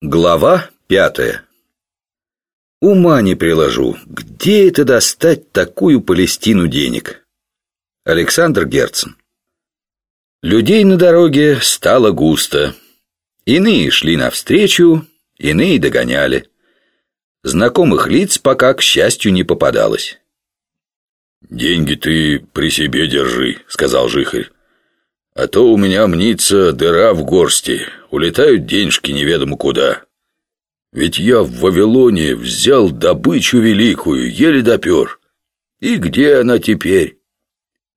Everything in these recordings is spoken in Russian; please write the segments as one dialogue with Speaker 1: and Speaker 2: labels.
Speaker 1: Глава пятая Ума не приложу, где это достать такую Палестину денег? Александр Герцен Людей на дороге стало густо. Иные шли навстречу, иные догоняли. Знакомых лиц пока, к счастью, не попадалось.
Speaker 2: «Деньги ты при себе держи», — сказал Жихарь. А то у меня мнится дыра в горсти, улетают денежки неведомо куда. Ведь я в Вавилоне взял добычу великую, еле допер. И где она теперь?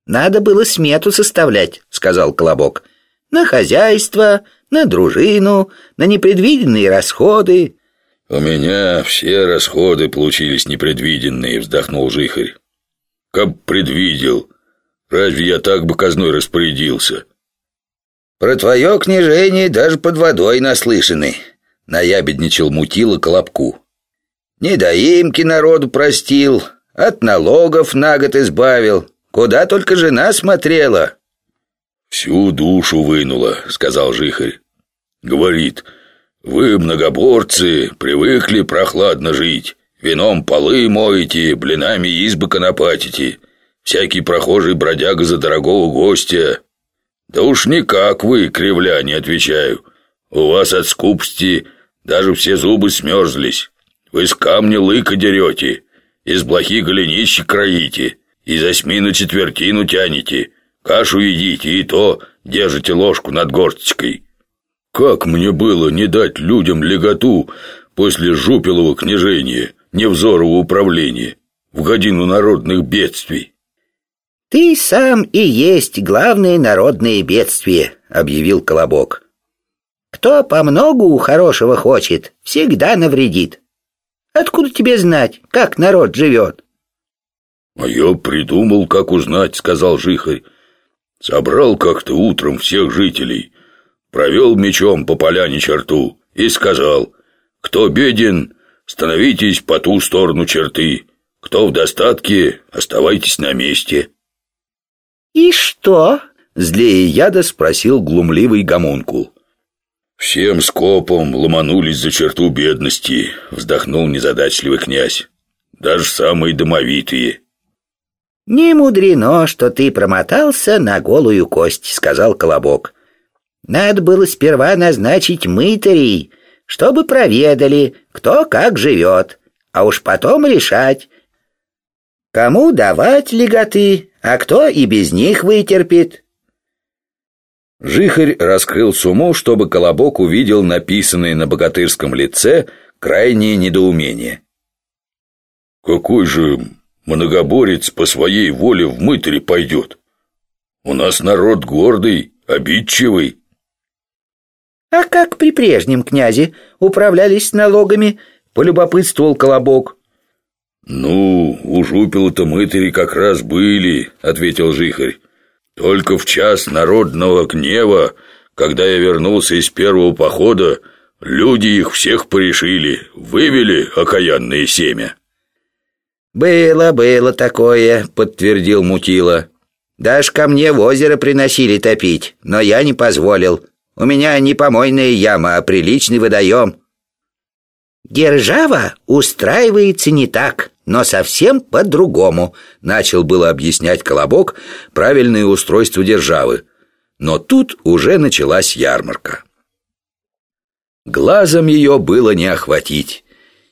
Speaker 3: Надо было смету составлять, сказал Колобок. На хозяйство, на дружину, на непредвиденные расходы.
Speaker 2: У меня все расходы получились непредвиденные, вздохнул Жихарь. Как предвидел, разве я так бы казной распорядился?
Speaker 3: Про твое княжение даже под водой наслышаны, наябедничал мутила Колобку. Недоимки народу простил, от налогов на год избавил, куда только жена смотрела.
Speaker 2: Всю душу вынула, сказал Жихарь. Говорит, вы, многоборцы, привыкли прохладно жить, вином полы моете, блинами избы конопатите, всякий прохожий бродяга за дорогого гостя, «Да уж никак вы, кривляне, отвечаю. У вас от скупости даже все зубы смерзлись. Вы с камня лыка дерете, из блохи голенища кроите, из осьми на четвертину тянете, кашу едите и то держите ложку над горсточкой. Как мне было не дать людям леготу после жупелого княжения, невзорого управления, в годину народных бедствий?»
Speaker 3: «Ты сам и есть главное народное бедствие», — объявил Колобок. «Кто по многу хорошего хочет, всегда навредит. Откуда тебе знать, как народ живет?»
Speaker 2: «А я придумал, как узнать», — сказал Жихарь. «Собрал как-то утром всех жителей, провел мечом по поляне черту и сказал, кто беден, становитесь по ту сторону черты, кто в достатке, оставайтесь на месте».
Speaker 3: «И что?»
Speaker 1: — злее яда спросил глумливый гомункул.
Speaker 2: «Всем скопом ломанулись за черту бедности», — вздохнул незадачливый князь. «Даже самые домовитые».
Speaker 3: «Не мудрено, что ты промотался на голую кость», — сказал Колобок. «Надо было сперва назначить мытарей, чтобы проведали, кто как живет, а уж потом решать, кому давать леготы, а кто и без них вытерпит?
Speaker 1: Жихарь раскрыл сумму, чтобы Колобок увидел написанное на богатырском лице крайнее недоумение.
Speaker 2: «Какой же многоборец по своей воле в мытаре пойдет? У нас народ гордый, обидчивый».
Speaker 3: «А как при прежнем князе управлялись налогами?» — полюбопытствовал Колобок.
Speaker 2: «Ну, у жупила-то мытари как раз были», — ответил Жихарь. «Только в час народного гнева, когда я вернулся из первого похода, люди их всех порешили, вывели окаянное семя».
Speaker 3: «Было, было такое», — подтвердил Мутила. «Даже ко мне в озеро приносили топить, но я не позволил. У меня не помойная яма, а приличный водоем». «Держава устраивается не так», но совсем по-другому, начал было объяснять Колобок правильное устройство державы. Но тут уже началась ярмарка. Глазом ее было не охватить,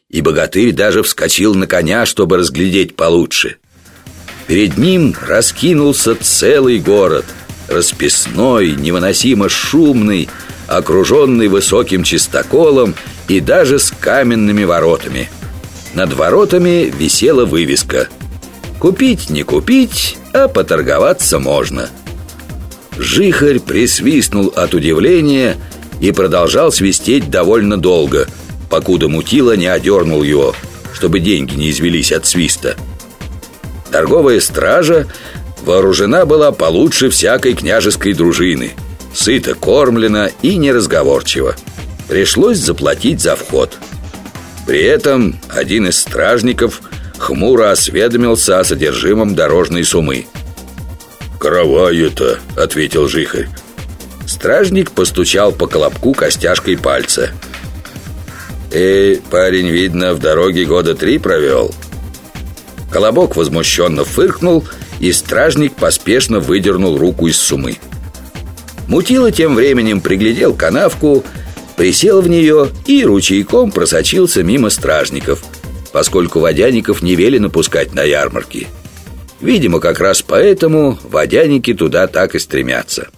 Speaker 3: и богатырь даже вскочил на коня, чтобы разглядеть получше. Перед ним раскинулся целый город, расписной, невыносимо шумный, окруженный высоким чистоколом и даже с каменными воротами – над воротами висела вывеска «Купить не купить, а поторговаться можно». Жихарь присвистнул от удивления и продолжал свистеть довольно долго, покуда мутила не одернул его, чтобы деньги не извелись от свиста. Торговая стража вооружена была получше всякой княжеской дружины, сыто кормлена и неразговорчива. Пришлось заплатить за вход – при этом один из стражников хмуро осведомился о содержимом дорожной суммы.
Speaker 2: «Каравай это», — ответил Жихарь.
Speaker 1: Стражник постучал по колобку костяшкой пальца.
Speaker 3: И парень, видно, в дороге года три провел Колобок возмущенно фыркнул И стражник поспешно выдернул руку из сумы Мутила тем временем приглядел канавку Присел в нее и ручейком просочился мимо стражников Поскольку водяников не велено пускать на ярмарки. Видимо, как раз поэтому водяники туда так и стремятся